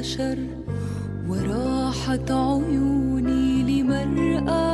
البشر وراحت عيوني لمرآها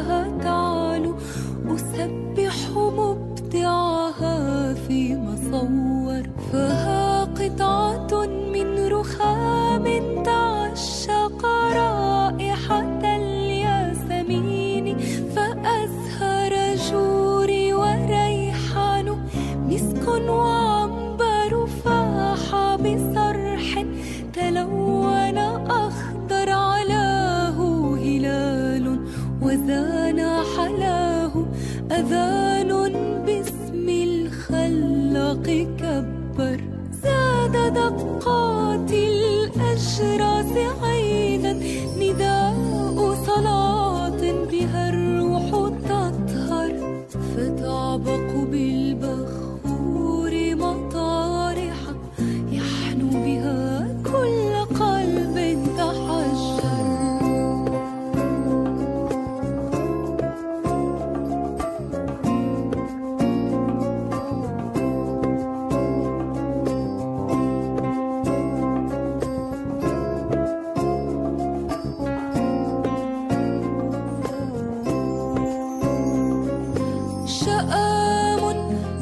شآم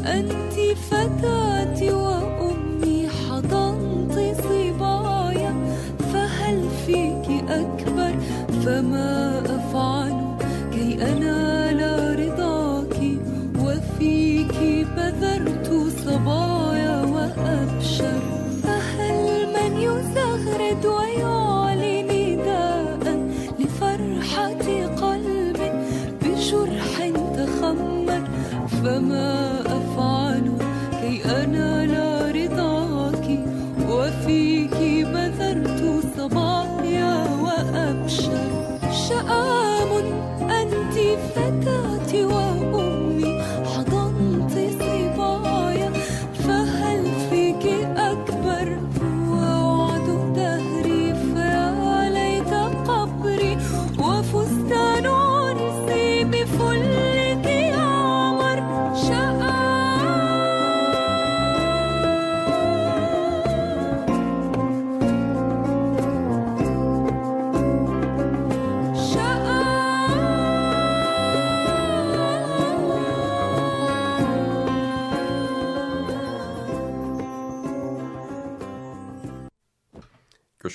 أنت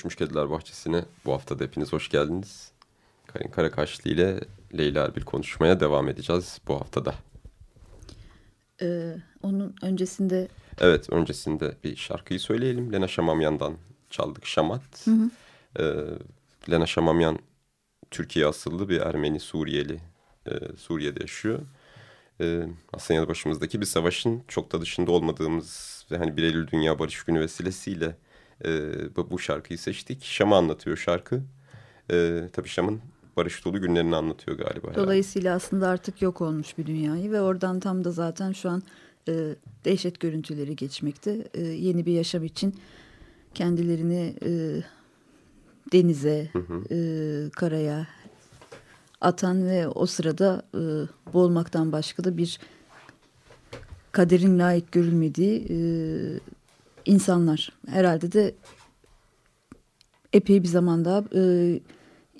Göçmüş Kediler Bahçesi'ne bu hafta da hepiniz hoş geldiniz. Karin Karakaşlı ile Leyla bir konuşmaya devam edeceğiz bu haftada. Ee, onun öncesinde Evet öncesinde bir şarkıyı söyleyelim. Lena Şamamyan'dan çaldık Şamat. Ee, Lena Şamamyan Türkiye asıllı bir Ermeni Suriyeli. Ee, Suriye'de yaşıyor. Ee, aslında başımızdaki bir savaşın çok da dışında olmadığımız ve hani 1 Eylül Dünya Barış Günü vesilesiyle e, bu, şarkıyı seçtik. Şam'ı anlatıyor şarkı. Ee, tabii Şam'ın barış dolu günlerini anlatıyor galiba. herhalde. dolayısıyla aslında artık yok olmuş bir dünyayı ve oradan tam da zaten şu an e, dehşet görüntüleri geçmekte. E, yeni bir yaşam için kendilerini e, denize, e, karaya atan ve o sırada e, boğulmaktan başka da bir kaderin layık görülmediği e, insanlar. Herhalde de epey bir zaman daha e,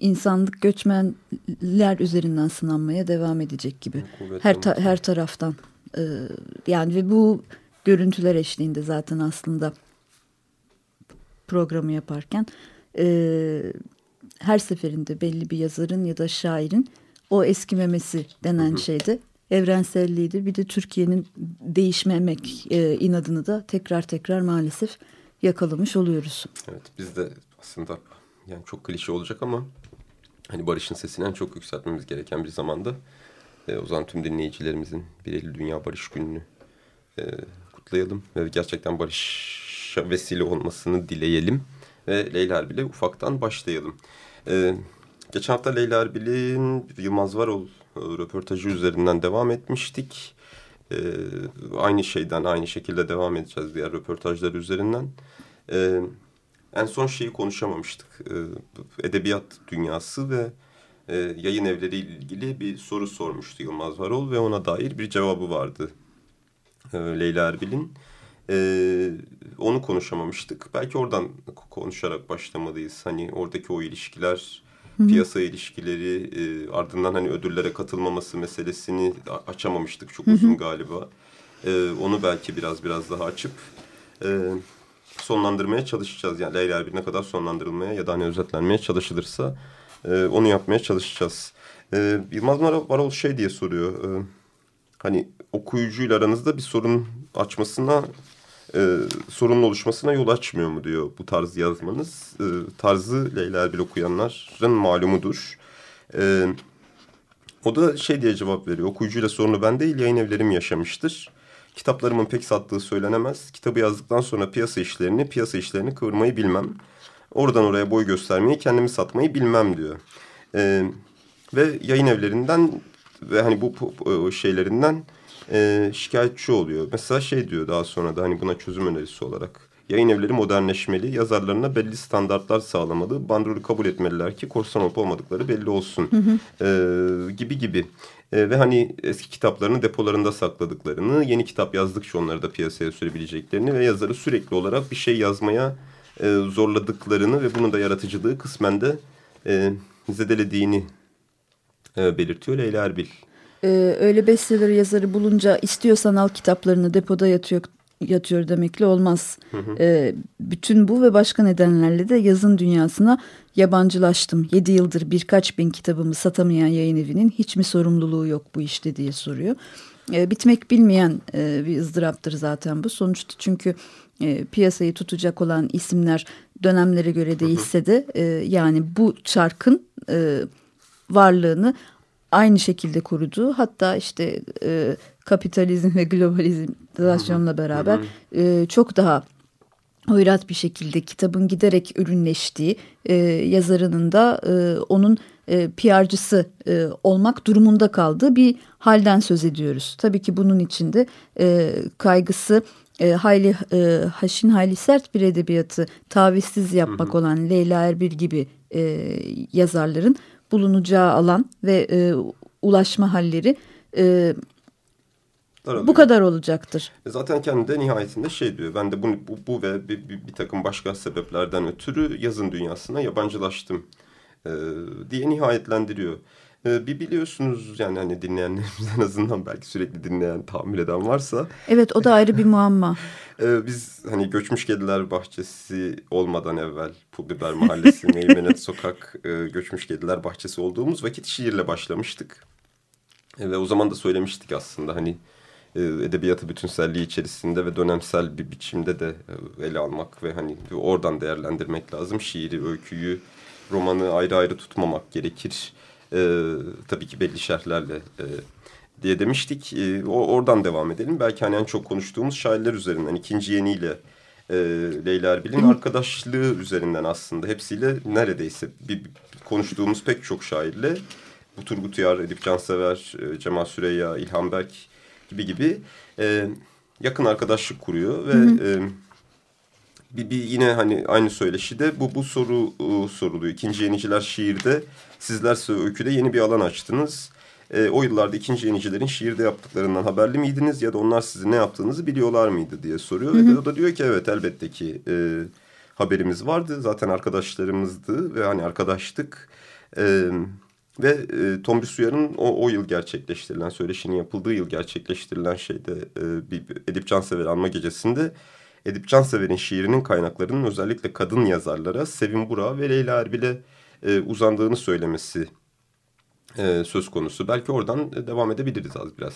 insanlık göçmenler üzerinden sınanmaya devam edecek gibi. Her ta- her taraftan. E, yani ve bu görüntüler eşliğinde zaten aslında programı yaparken e, her seferinde belli bir yazarın ya da şairin o eskimemesi denen şeyde evrenselliydi. Bir de Türkiye'nin değişmemek e, inadını da tekrar tekrar maalesef yakalamış oluyoruz. Evet biz de aslında yani çok klişe olacak ama hani barışın sesini en çok yükseltmemiz gereken bir zamanda e, o zaman tüm dinleyicilerimizin 1 Eylül Dünya Barış Günü'nü e, kutlayalım ve gerçekten barışa vesile olmasını dileyelim ve Leyla Erbil'e ufaktan başlayalım. E, geçen hafta Leyla Erbil'in Yılmaz Varol röportajı üzerinden devam etmiştik. E, aynı şeyden aynı şekilde devam edeceğiz diğer röportajlar üzerinden. E, en son şeyi konuşamamıştık. E, edebiyat dünyası ve e, yayın evleri ile ilgili bir soru sormuştu Yılmaz Varol ve ona dair bir cevabı vardı e, Leyla Erbil'in. E, onu konuşamamıştık. Belki oradan konuşarak başlamalıyız. Hani oradaki o ilişkiler, Piyasa ilişkileri, e, ardından hani ödüllere katılmaması meselesini açamamıştık. Çok uzun galiba. E, onu belki biraz biraz daha açıp... E, sonlandırmaya çalışacağız. Yani Leyla Erbil ne kadar sonlandırılmaya ya da hani özetlenmeye çalışılırsa e, onu yapmaya çalışacağız. E, Yılmaz Varol şey diye soruyor. E, hani okuyucuyla aranızda bir sorun açmasına e, sorunun oluşmasına yol açmıyor mu diyor bu tarz yazmanız. E, tarzı Leyla Erbil okuyanların malumudur. E, o da şey diye cevap veriyor. Okuyucuyla sorunu ben değil yayın evlerim yaşamıştır. Kitaplarımın pek sattığı söylenemez. Kitabı yazdıktan sonra piyasa işlerini, piyasa işlerini kıvırmayı bilmem. Oradan oraya boy göstermeyi, kendimi satmayı bilmem diyor. Ee, ve yayın evlerinden ve hani bu, bu şeylerinden e, şikayetçi oluyor. Mesela şey diyor daha sonra da hani buna çözüm önerisi olarak. Yayın evleri modernleşmeli, yazarlarına belli standartlar sağlamalı, bandrolü kabul etmeliler ki korsan olup olmadıkları belli olsun hı hı. Ee, gibi gibi. Ee, ve hani eski kitaplarını depolarında sakladıklarını, yeni kitap yazdıkça onları da piyasaya sürebileceklerini ve yazarı sürekli olarak bir şey yazmaya e, zorladıklarını ve bunun da yaratıcılığı kısmen de e, zedelediğini e, belirtiyor Leyla Erbil. Ee, öyle bestseller yazarı bulunca istiyorsan al kitaplarını depoda yatıyor yatıyor demekle olmaz. Hı hı. E, bütün bu ve başka nedenlerle de yazın dünyasına yabancılaştım. Yedi yıldır birkaç bin kitabımı satamayan yayın evinin hiç mi sorumluluğu yok bu işte diye soruyor. E, bitmek bilmeyen e, bir ızdıraptır zaten bu. Sonuçta çünkü e, piyasayı tutacak olan isimler dönemlere göre değişse de e, yani bu çarkın e, aynı şekilde korudu. Hatta işte e, kapitalizm ve globalizasyonla beraber e, çok daha hoyrat bir şekilde kitabın giderek ürünleştiği e, yazarının da e, onun e, PR'cısı e, olmak durumunda kaldığı bir halden söz ediyoruz. Tabii ki bunun içinde e, kaygısı e, hayli e, haşin hayli sert bir edebiyatı tavizsiz yapmak hı hı. olan Leyla Erbil gibi e, yazarların bulunacağı alan ve e, ulaşma halleri e, Daralıyor. bu kadar olacaktır. E, zaten kendi de nihayetinde şey diyor. Ben de bu, bu, bu ve bir, bir, bir takım başka sebeplerden ötürü yazın dünyasına yabancılaştım e, diye nihayetlendiriyor. E, bir biliyorsunuz yani hani dinleyenlerimiz en azından belki sürekli dinleyen, tahammül eden varsa. Evet o da ayrı bir muamma. e, biz hani Göçmüş Kediler Bahçesi olmadan evvel Pulbiber Mahallesi, Meymenet Sokak, e, Göçmüş Kediler Bahçesi olduğumuz vakit şiirle başlamıştık. E, ve o zaman da söylemiştik aslında hani e, edebiyatı bütünselliği içerisinde ve dönemsel bir biçimde de ele almak ve hani oradan değerlendirmek lazım. Şiiri, öyküyü, romanı ayrı ayrı tutmamak gerekir. E, tabii ki belli şerhlerle e, diye demiştik. E, o, oradan devam edelim. Belki hani en çok konuştuğumuz şairler üzerinden ikinci yeniyle e, Leyla Erbil'in arkadaşlığı üzerinden aslında hepsiyle neredeyse bir, konuştuğumuz pek çok şairle bu Turgut Uyar, Edip Cansever, e, Cemal Süreyya, İlhan Berk gibi gibi e, yakın arkadaşlık kuruyor ve hı hı. E, bir, bir yine hani aynı söyleşide bu bu soru e, soruluyor. İkinci yeniciler şiirde sizlerse öyküde yeni bir alan açtınız. E, o yıllarda ikinci yenicilerin şiirde yaptıklarından haberli miydiniz ya da onlar sizi ne yaptığınızı biliyorlar mıydı diye soruyor. Hı hı. Ve o da diyor ki evet elbette ki e, haberimiz vardı. Zaten arkadaşlarımızdı ve hani arkadaştık. Evet ve e, Tomris Uyar'ın o, o yıl gerçekleştirilen, söyleşinin yapıldığı yıl gerçekleştirilen şeyde e, bir Edip Cansever anma gecesinde Edip Cansever'in şiirinin kaynaklarının özellikle kadın yazarlara Sevim Burak ve Leyla Erbil'e e, uzandığını söylemesi e, söz konusu. Belki oradan devam edebiliriz az biraz.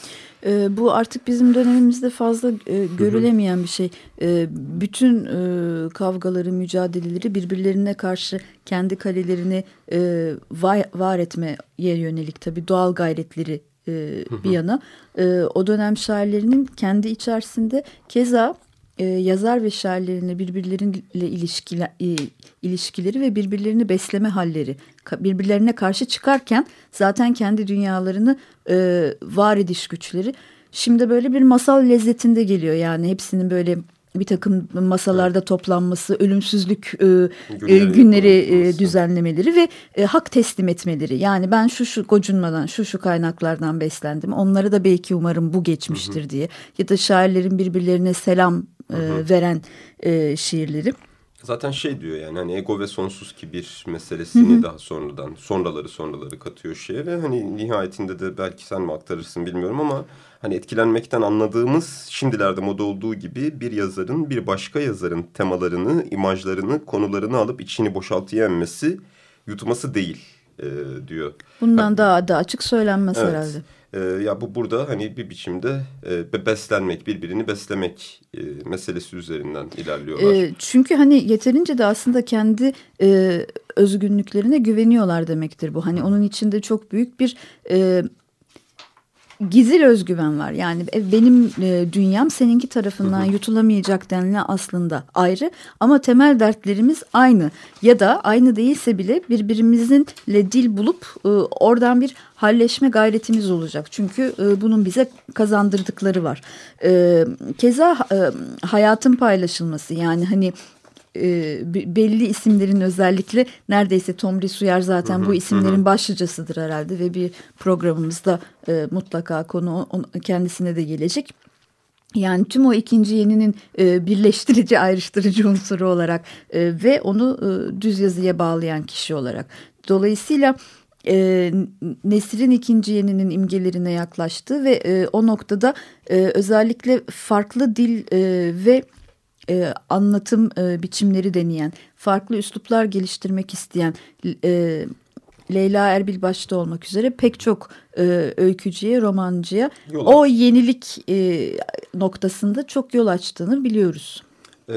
E, bu artık bizim dönemimizde fazla e, görülemeyen bir şey. E, bütün e, kavgaları, mücadeleleri birbirlerine karşı kendi kalelerini e, var, var etmeye yönelik tabii doğal gayretleri e, bir yana. E, o dönem şairlerinin kendi içerisinde keza e, yazar ve şairlerine birbirleriyle ilişkiler, e, ilişkileri ve birbirlerini besleme halleri birbirlerine karşı çıkarken zaten kendi dünyalarını e, var ediş güçleri şimdi böyle bir masal lezzetinde geliyor yani hepsinin böyle bir takım masalarda evet. toplanması, ölümsüzlük e, günleri, günleri e, düzenlemeleri ve e, hak teslim etmeleri. Yani ben şu şu gocunmadan, şu şu kaynaklardan beslendim. Onları da belki umarım bu geçmiştir hı hı. diye. Ya da şairlerin birbirlerine selam e, veren e, şiirleri. Zaten şey diyor yani hani ego ve sonsuz kibir meselesini hı hı. daha sonradan sonraları sonraları katıyor şeye ve hani nihayetinde de belki sen mi aktarırsın bilmiyorum ama hani etkilenmekten anladığımız şimdilerde moda olduğu gibi bir yazarın bir başka yazarın temalarını, imajlarını, konularını alıp içini boşaltıya emmesi, yutması değil e, diyor. Bundan yani, daha da açık söylenmez evet. herhalde. E, ya bu burada hani bir biçimde e, beslenmek, birbirini beslemek e, meselesi üzerinden ilerliyorlar. E, çünkü hani yeterince de aslında kendi e, özgünlüklerine güveniyorlar demektir bu. Hani onun içinde çok büyük bir... E, gizil özgüven var. Yani e, benim e, dünyam seninki tarafından yutulamayacak denilen aslında ayrı ama temel dertlerimiz aynı. Ya da aynı değilse bile birbirimizle dil bulup e, oradan bir halleşme gayretimiz olacak. Çünkü e, bunun bize kazandırdıkları var. E, keza e, hayatın paylaşılması yani hani e, belli isimlerin özellikle neredeyse Tomris Suyar zaten hı hı, bu isimlerin hı. başlıcasıdır herhalde ve bir programımızda e, mutlaka konu on, kendisine de gelecek. Yani tüm o ikinci yeninin e, birleştirici, ayrıştırıcı unsuru olarak e, ve onu e, düz yazıya bağlayan kişi olarak. Dolayısıyla e, Nesrin ikinci yeninin imgelerine yaklaştı ve e, o noktada e, özellikle farklı dil e, ve e, anlatım e, biçimleri deneyen, farklı üsluplar geliştirmek isteyen e, Leyla Erbil başta olmak üzere pek çok e, öykücüye, romancıya yol o yenilik e, noktasında çok yol açtığını biliyoruz. Ee,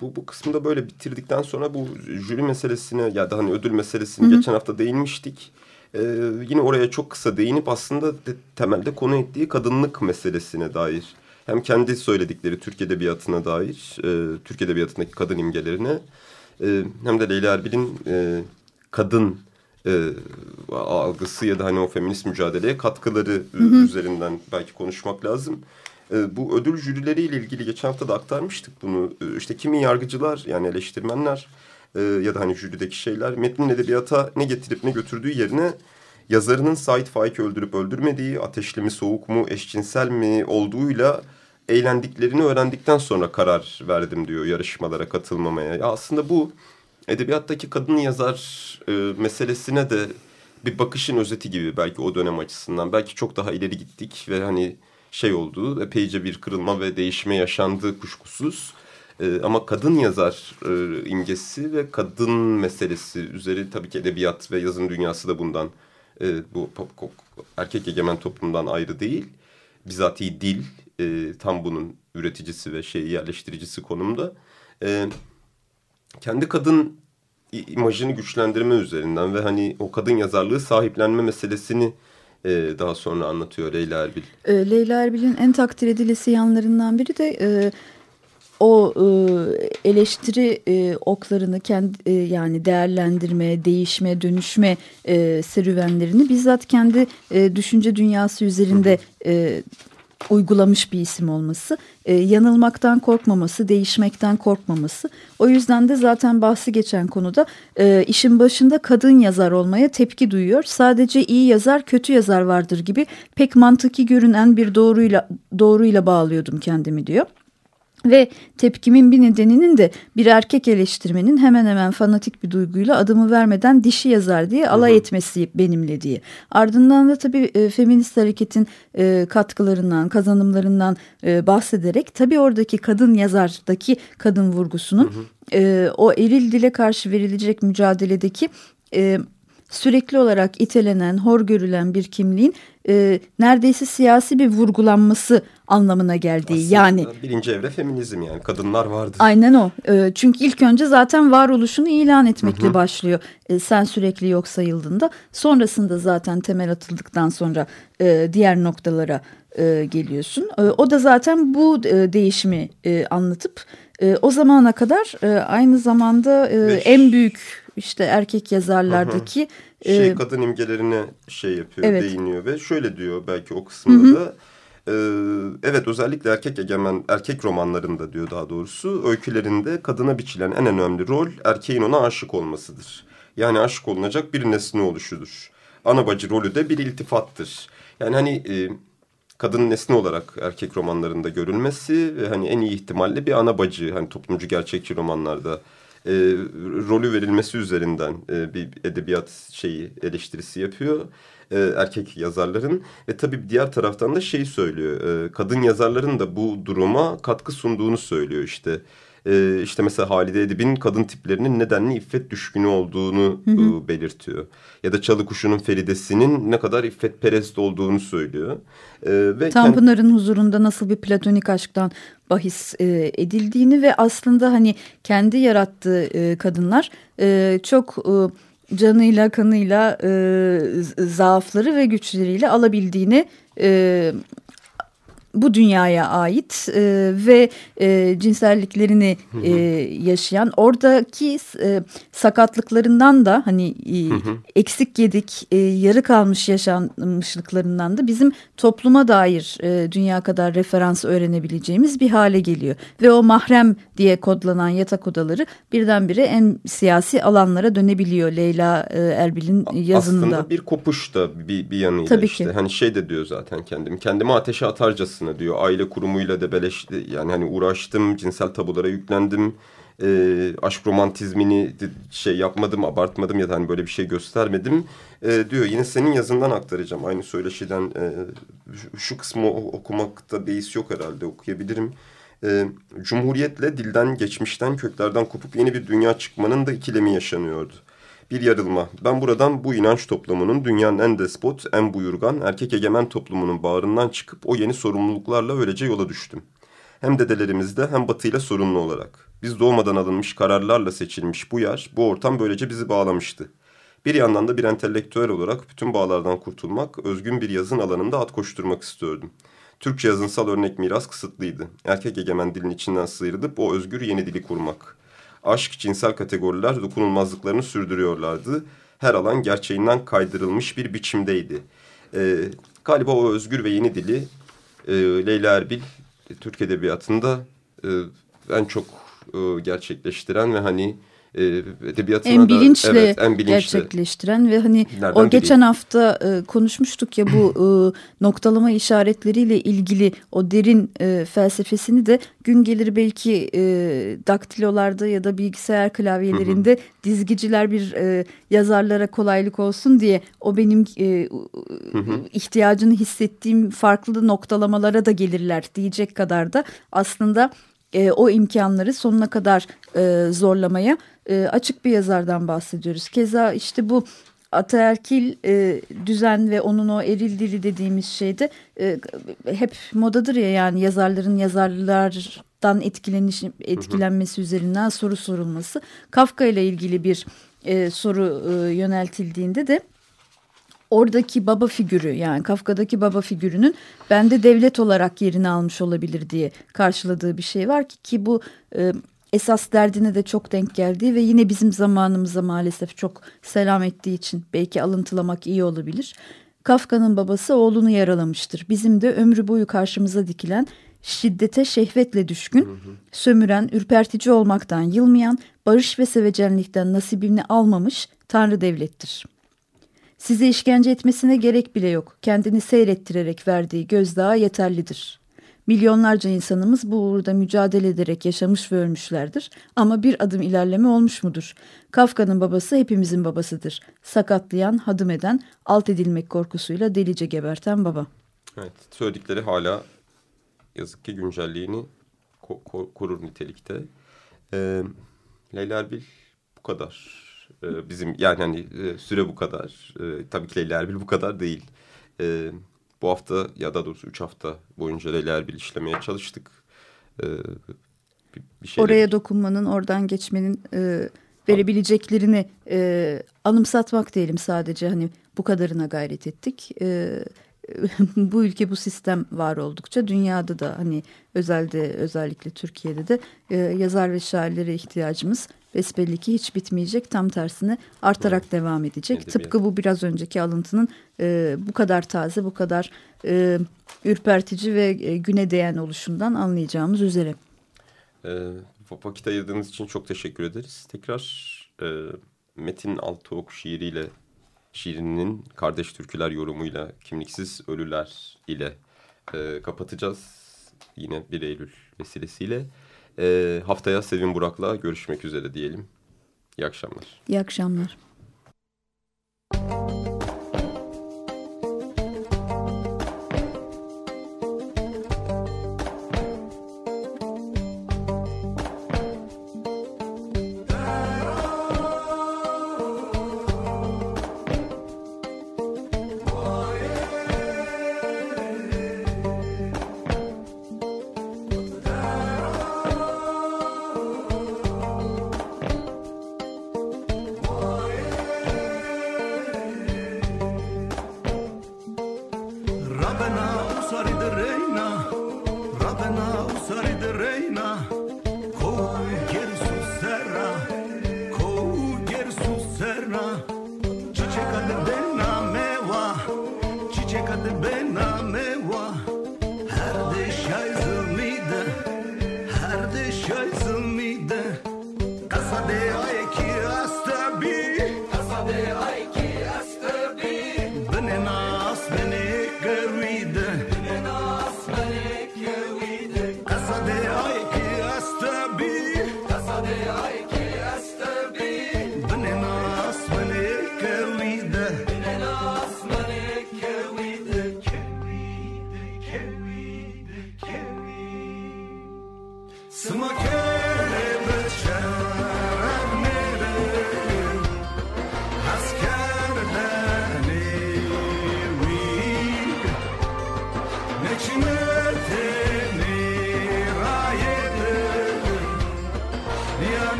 bu, bu kısmında böyle bitirdikten sonra bu jüri meselesine ya da hani ödül meselesini Hı -hı. geçen hafta değinmiştik. Ee, yine oraya çok kısa değinip aslında de, temelde konu ettiği kadınlık meselesine dair hem kendi söyledikleri Türk Edebiyatı'na dair, e, Türk Edebiyatı'ndaki kadın imgelerine e, hem de Leyla Erbil'in e, kadın e, algısı ya da hani o feminist mücadeleye katkıları hı hı. üzerinden belki konuşmak lazım. E, bu ödül jürileriyle ilgili geçen hafta da aktarmıştık bunu. E, işte kimi yargıcılar yani eleştirmenler e, ya da hani jürideki şeyler metnin edebiyata ne getirip ne götürdüğü yerine yazarının Said Faik'i öldürüp öldürmediği, ateşli mi, soğuk mu, eşcinsel mi olduğuyla eğlendiklerini öğrendikten sonra karar verdim diyor yarışmalara katılmamaya. Ya aslında bu edebiyattaki kadın yazar e, meselesine de bir bakışın özeti gibi belki o dönem açısından. Belki çok daha ileri gittik ve hani şey oldu epeyce bir kırılma ve değişme yaşandığı kuşkusuz. E, ama kadın yazar e, imgesi ve kadın meselesi üzeri tabii ki edebiyat ve yazın dünyası da bundan e, bu erkek egemen toplumdan ayrı değil. Bizatihi dil e, tam bunun üreticisi ve şeyi yerleştiricisi konumda. E, kendi kadın imajını güçlendirme üzerinden ve hani o kadın yazarlığı sahiplenme meselesini e, daha sonra anlatıyor Leyla Erbil. E, Leyla Erbil'in en takdir edilesi yanlarından biri de e, o e, eleştiri e, oklarını kendi e, yani değerlendirme, değişme, dönüşme e, serüvenlerini bizzat kendi e, düşünce dünyası üzerinde e, uygulamış bir isim olması, e, yanılmaktan korkmaması, değişmekten korkmaması. O yüzden de zaten bahsi geçen konuda e, işin başında kadın yazar olmaya tepki duyuyor. Sadece iyi yazar, kötü yazar vardır gibi pek mantıki görünen bir doğruyla doğruyla bağlıyordum kendimi diyor. Ve tepkimin bir nedeninin de bir erkek eleştirmenin hemen hemen fanatik bir duyguyla adımı vermeden dişi yazar diye alay hı hı. etmesi benimle diye. Ardından da tabii e, feminist hareketin e, katkılarından, kazanımlarından e, bahsederek tabii oradaki kadın yazardaki kadın vurgusunun hı hı. E, o eril dile karşı verilecek mücadeledeki e, sürekli olarak itelenen, hor görülen bir kimliğin e, neredeyse siyasi bir vurgulanması anlamına geldiği. Aslında yani birinci evre feminizm yani kadınlar vardır. Aynen o. E, çünkü ilk önce zaten varoluşunu ilan etmekle başlıyor. E, sen sürekli yok sayıldığında. Sonrasında zaten temel atıldıktan sonra e, diğer noktalara e, geliyorsun. E, o da zaten bu e, değişimi e, anlatıp e, o zamana kadar e, aynı zamanda e, en büyük işte erkek yazarlardaki şey e, kadın imgelerine şey yapıyor, evet. değiniyor ve şöyle diyor belki o kısmında da e, evet özellikle erkek egemen erkek romanlarında diyor daha doğrusu öykülerinde kadına biçilen en önemli rol erkeğin ona aşık olmasıdır. Yani aşık olunacak bir nesne oluşudur. Ana bacı rolü de bir iltifattır. Yani hani e, kadın nesne olarak erkek romanlarında görülmesi ve hani en iyi ihtimalle bir ana bacı hani toplumcu gerçekçi romanlarda e, rolü verilmesi üzerinden e, bir edebiyat şeyi eleştirisi yapıyor e, erkek yazarların ve tabii diğer taraftan da şey söylüyor e, kadın yazarların da bu duruma katkı sunduğunu söylüyor işte. E, işte mesela Halide Edip'in kadın tiplerinin nedenli iffet düşkünü olduğunu e, belirtiyor. Ya da Çalıkuşu'nun Feride'sinin ne kadar iffetperest olduğunu söylüyor. E, ve Tanpınar'ın huzurunda nasıl bir platonik aşktan bahis e, edildiğini ve aslında hani kendi yarattığı e, kadınlar e, çok e, canıyla kanıyla e, zaafları ve güçleriyle alabildiğini e, bu dünyaya ait e, ve e, cinselliklerini e, yaşayan oradaki e, sakatlıklarından da hani e, eksik yedik e, yarı kalmış yaşanmışlıklarından da bizim topluma dair e, dünya kadar referans öğrenebileceğimiz bir hale geliyor. Ve o mahrem diye kodlanan yatak odaları birdenbire en siyasi alanlara dönebiliyor Leyla e, Erbil'in yazınında. Aslında bir kopuş da bir, bir yanıyla Tabii işte. ki. Hani şey de diyor zaten kendim. Kendimi ateşe atarcasına diyor. Aile kurumuyla debeleşti. Yani hani uğraştım. Cinsel tabulara yüklendim. E, aşk romantizmini şey yapmadım, abartmadım ya da hani böyle bir şey göstermedim. E, diyor yine senin yazından aktaracağım. Aynı söyleşiden e, şu, şu kısmı okumakta beis yok herhalde okuyabilirim. E, Cumhuriyetle dilden, geçmişten, köklerden kopup yeni bir dünya çıkmanın da ikilemi yaşanıyordu. Bir yarılma. Ben buradan bu inanç toplumunun dünyanın en despot, en buyurgan, erkek egemen toplumunun bağrından çıkıp o yeni sorumluluklarla öylece yola düştüm. Hem dedelerimizde hem batıyla sorunlu olarak. Biz doğmadan alınmış kararlarla seçilmiş bu yer, bu ortam böylece bizi bağlamıştı. Bir yandan da bir entelektüel olarak bütün bağlardan kurtulmak, özgün bir yazın alanında at koşturmak istiyordum. Türkçe yazınsal örnek miras kısıtlıydı. Erkek egemen dilin içinden sıyrılıp o özgür yeni dili kurmak. Aşk, cinsel kategoriler dokunulmazlıklarını sürdürüyorlardı. Her alan gerçeğinden kaydırılmış bir biçimdeydi. Ee, galiba o özgür ve yeni dili e, Leyla Erbil e, Türk Edebiyatı'nda e, en çok e, gerçekleştiren ve hani e, edebiyatına en da bilinçle, evet, en bilinçle gerçekleştiren ve hani Nereden o geçen biriyim? hafta e, konuşmuştuk ya bu e, noktalama işaretleriyle ilgili o derin e, felsefesini de gün gelir belki e, daktilolarda ya da bilgisayar klavyelerinde dizgiciler bir e, yazarlara kolaylık olsun diye o benim e, ihtiyacını hissettiğim farklı noktalamalara da gelirler diyecek kadar da aslında e, o imkanları sonuna kadar e, zorlamaya e, açık bir yazardan bahsediyoruz. Keza işte bu ataerkil e, düzen ve onun o eril dili dediğimiz şeyde e, hep modadır ya yani yazarların yazarlardan etkileniş, etkilenmesi üzerinden soru sorulması. Kafka ile ilgili bir e, soru e, yöneltildiğinde de oradaki baba figürü yani Kafka'daki baba figürünün bende devlet olarak yerini almış olabilir diye karşıladığı bir şey var ki ki bu e, esas derdine de çok denk geldiği ve yine bizim zamanımıza maalesef çok selam ettiği için belki alıntılamak iyi olabilir. Kafka'nın babası oğlunu yaralamıştır. Bizim de ömrü boyu karşımıza dikilen şiddete şehvetle düşkün, sömüren, ürpertici olmaktan yılmayan, barış ve sevecenlikten nasibini almamış Tanrı devlettir.'' Size işkence etmesine gerek bile yok. Kendini seyrettirerek verdiği gözdağı yeterlidir. Milyonlarca insanımız bu uğurda mücadele ederek yaşamış ve ölmüşlerdir. Ama bir adım ilerleme olmuş mudur? Kafka'nın babası hepimizin babasıdır. Sakatlayan, hadım eden, alt edilmek korkusuyla delice geberten baba. Evet, söyledikleri hala yazık ki güncelliğini ko- ko- korur nitelikte. Ee, Leyla Erbil bu kadar E, bizim yani hani e, süre bu kadar. E, tabii ki Leyla Erbil bu kadar değil. Bu hafta ya da doğrusu üç hafta boyunca Leyla Erbil işlemeye çalıştık. Bir, bir şeyleri... Oraya dokunmanın, oradan geçmenin verebileceklerini anımsatmak diyelim sadece. Hani bu kadarına gayret ettik. Bu ülke bu sistem var oldukça dünyada da hani özelde özellikle Türkiye'de de e, yazar ve şairlere ihtiyacımız besbelli ki hiç bitmeyecek tam tersine artarak evet. devam edecek. Edebiyat. Tıpkı bu biraz önceki alıntının e, bu kadar taze bu kadar e, ürpertici ve e, güne değen oluşundan anlayacağımız üzere. E, vakit ayırdığınız için çok teşekkür ederiz. Tekrar e, Metin Altıok şiiriyle şiirinin kardeş türküler yorumuyla kimliksiz ölüler ile e, kapatacağız. Yine 1 Eylül vesilesiyle. E, haftaya Sevin Burak'la görüşmek üzere diyelim. İyi akşamlar. İyi akşamlar.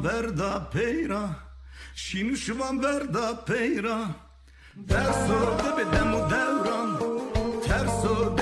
Verda peira Și nu și vom verda peira Verso de bedemu devran. Terso de